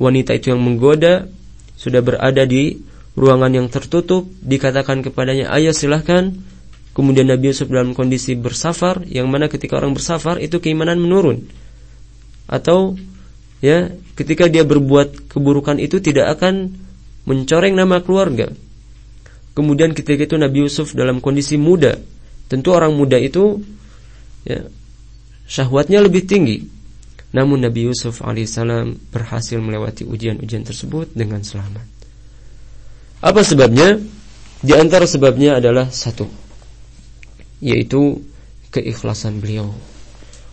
Wanita itu yang menggoda sudah berada di ruangan yang tertutup, dikatakan kepadanya, "Ayah silahkan Kemudian Nabi Yusuf dalam kondisi bersafar, yang mana ketika orang bersafar itu keimanan menurun. Atau ya, ketika dia berbuat keburukan itu tidak akan mencoreng nama keluarga. Kemudian ketika itu Nabi Yusuf dalam kondisi muda. Tentu orang muda itu ya, syahwatnya lebih tinggi. Namun Nabi Yusuf alaihissalam berhasil melewati ujian-ujian tersebut dengan selamat. Apa sebabnya? Di antara sebabnya adalah satu yaitu keikhlasan beliau.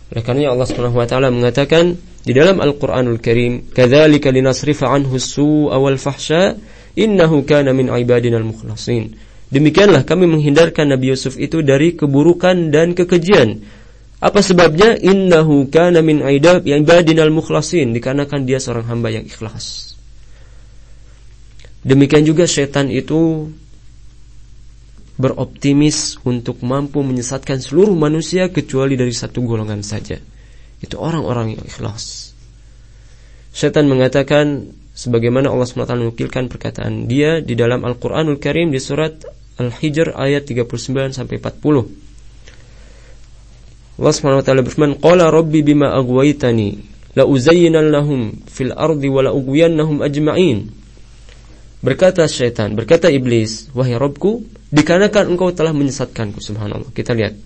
Oleh karena Allah Subhanahu wa taala mengatakan di dalam Al-Qur'anul Karim, "Kadzalika linasrifa anhu su'a wal fahsya, innahu kana min ibadinal mukhlasin." Demikianlah kami menghindarkan Nabi Yusuf itu dari keburukan dan kekejian. Apa sebabnya? Innahu kana min ibadinal mukhlasin, dikarenakan dia seorang hamba yang ikhlas. Demikian juga setan itu beroptimis untuk mampu menyesatkan seluruh manusia kecuali dari satu golongan saja. Itu orang-orang yang ikhlas. Setan mengatakan sebagaimana Allah SWT menukilkan perkataan dia di dalam Al-Qur'anul Karim di surat Al-Hijr ayat 39 sampai 40. Allah SWT berfirman, "Qala rabbi bima aghwaytani la uzayyinan lahum fil ardi wa la ajma'in." Berkata syaitan, berkata iblis, "Wahai Rabbku, dikarenakan engkau telah menyesatkanku." Subhanallah. Kita lihat.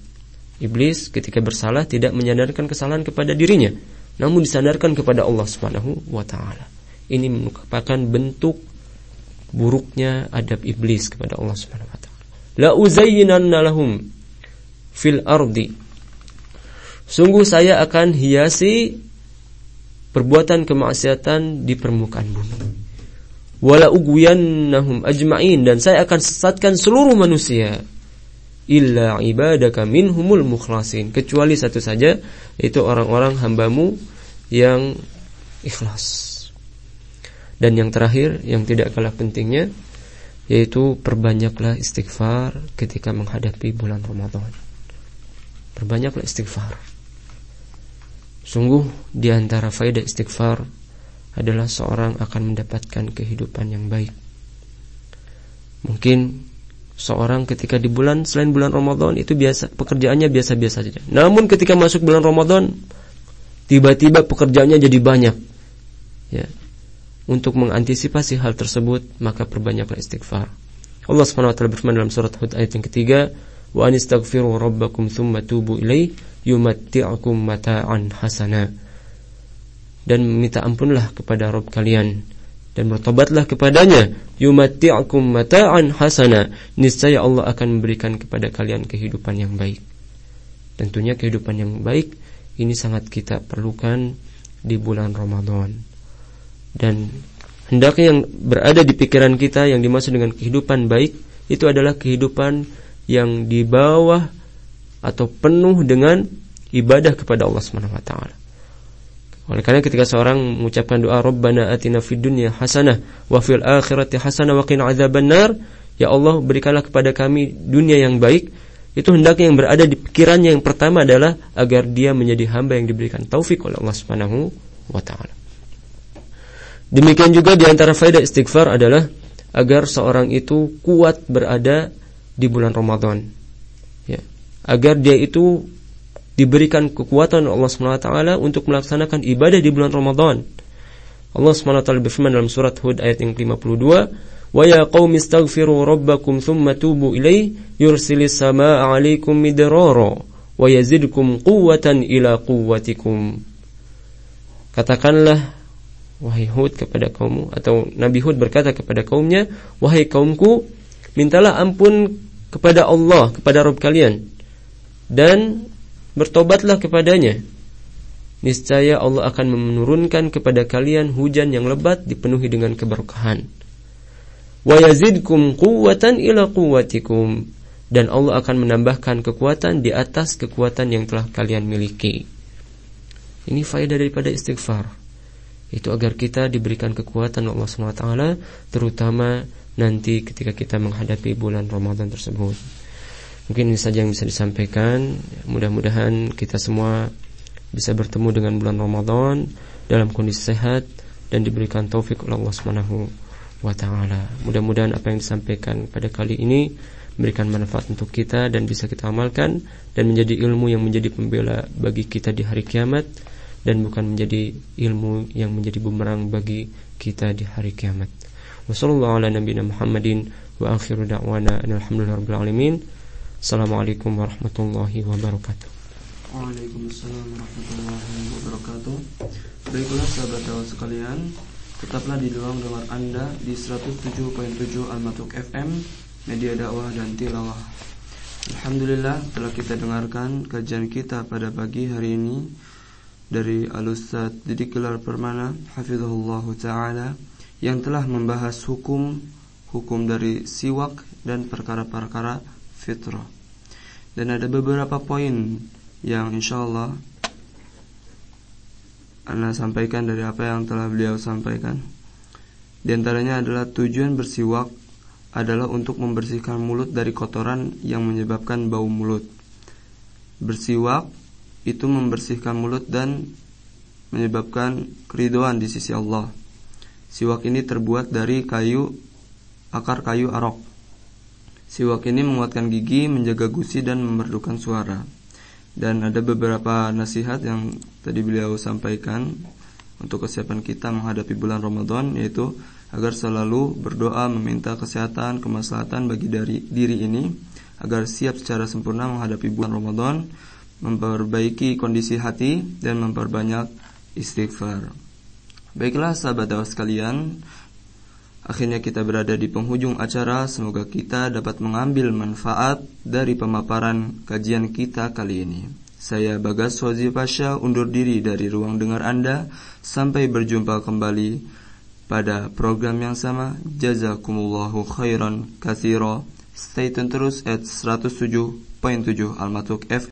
Iblis ketika bersalah tidak menyadarkan kesalahan kepada dirinya, namun disadarkan kepada Allah Subhanahu wa taala. Ini merupakan bentuk buruknya adab iblis kepada Allah Subhanahu wa taala. La uzayyinanna lahum fil ardi. Sungguh saya akan hiasi perbuatan kemaksiatan di permukaan bumi wala ugwiyannahum ajma'in. Dan saya akan sesatkan seluruh manusia. Illa ibadaka minhumul mukhlasin. Kecuali satu saja itu orang-orang hambamu yang ikhlas. Dan yang terakhir yang tidak kalah pentingnya yaitu perbanyaklah istighfar ketika menghadapi bulan Ramadan. Perbanyaklah istighfar. Sungguh di antara faedah istighfar adalah seorang akan mendapatkan kehidupan yang baik. Mungkin seorang ketika di bulan selain bulan Ramadan itu biasa pekerjaannya biasa-biasa saja. Namun ketika masuk bulan Ramadan tiba-tiba pekerjaannya jadi banyak. Ya. Untuk mengantisipasi hal tersebut maka perbanyaklah istighfar. Allah Subhanahu wa taala berfirman dalam surat Hud ayat yang ketiga, "Wa anistaghfiru rabbakum tsumma tubu ilaihi yumatti'ukum mata'an hasana." Dan minta ampunlah kepada Rob kalian. Dan bertobatlah kepadanya. Yumatti'akum mata'an hasana. Niscaya Allah akan memberikan kepada kalian kehidupan yang baik. Tentunya kehidupan yang baik ini sangat kita perlukan di bulan Ramadan. Dan hendaknya yang berada di pikiran kita yang dimaksud dengan kehidupan baik itu adalah kehidupan yang di bawah atau penuh dengan ibadah kepada Allah Subhanahu wa taala oleh karena ketika seorang mengucapkan doa Rabbana atina fid dunya hasanah wa fil akhirati hasanah wa qina adzabannar, ya Allah berikanlah kepada kami dunia yang baik. Itu hendaknya yang berada di pikirannya yang pertama adalah agar dia menjadi hamba yang diberikan taufik oleh Allah Subhanahu wa taala. Demikian juga di antara faedah istighfar adalah agar seorang itu kuat berada di bulan Ramadan. Ya, agar dia itu diberikan kekuatan Allah SWT untuk melaksanakan ibadah di bulan Ramadan. Allah SWT berfirman dalam surat Hud ayat yang 52, "Wa ya qaumi istaghfiru rabbakum thumma tubu ilaih yursilis samaa'a 'alaikum midrara wa yazidkum quwwatan ila quwwatikum." Katakanlah wahai Hud kepada kaummu atau Nabi Hud berkata kepada kaumnya, "Wahai kaumku, mintalah ampun kepada Allah, kepada Rabb kalian dan bertobatlah kepadanya. Niscaya Allah akan menurunkan kepada kalian hujan yang lebat dipenuhi dengan keberkahan. Wa yazidkum quwwatan ila quwwatikum dan Allah akan menambahkan kekuatan di atas kekuatan yang telah kalian miliki. Ini faedah daripada istighfar. Itu agar kita diberikan kekuatan Allah SWT terutama nanti ketika kita menghadapi bulan Ramadan tersebut. Mungkin ini saja yang bisa disampaikan. Mudah-mudahan kita semua bisa bertemu dengan bulan Ramadan dalam kondisi sehat dan diberikan taufik oleh Allah Subhanahu wa taala. Mudah-mudahan apa yang disampaikan pada kali ini memberikan manfaat untuk kita dan bisa kita amalkan dan menjadi ilmu yang menjadi pembela bagi kita di hari kiamat dan bukan menjadi ilmu yang menjadi bumerang bagi kita di hari kiamat. Wassalamualaikum warahmatullahi wabarakatuh. Waalaikumsalam warahmatullahi wabarakatuh. Baiklah sahabat dakwah sekalian, tetaplah di ruang dengar Anda di 107.7 Almatuk FM, media dakwah dan tilawah. Alhamdulillah telah kita dengarkan kajian kita pada pagi hari ini dari Al-Ustaz Didik Gelar Permana Hafizahullah Ta'ala yang telah membahas hukum hukum dari siwak dan perkara-perkara fitrah. Dan ada beberapa poin yang insya Allah Anda sampaikan dari apa yang telah beliau sampaikan. Di antaranya adalah tujuan bersiwak adalah untuk membersihkan mulut dari kotoran yang menyebabkan bau mulut. Bersiwak itu membersihkan mulut dan menyebabkan keridoan di sisi Allah. Siwak ini terbuat dari kayu akar kayu arok. Siwak ini menguatkan gigi, menjaga gusi dan memerlukan suara. Dan ada beberapa nasihat yang tadi beliau sampaikan untuk kesiapan kita menghadapi bulan Ramadan yaitu agar selalu berdoa meminta kesehatan, kemaslahatan bagi dari diri ini agar siap secara sempurna menghadapi bulan Ramadan, memperbaiki kondisi hati dan memperbanyak istighfar. Baiklah sahabat dakwah sekalian, Akhirnya kita berada di penghujung acara. Semoga kita dapat mengambil manfaat Dari pemaparan kajian kita kali ini. Saya Bagas Wazi Pasha undur diri dari ruang dengar Anda. Sampai berjumpa kembali pada program yang sama. Jazakumullahu khairan kathira Stay tune terus at 107.7 Almatuk F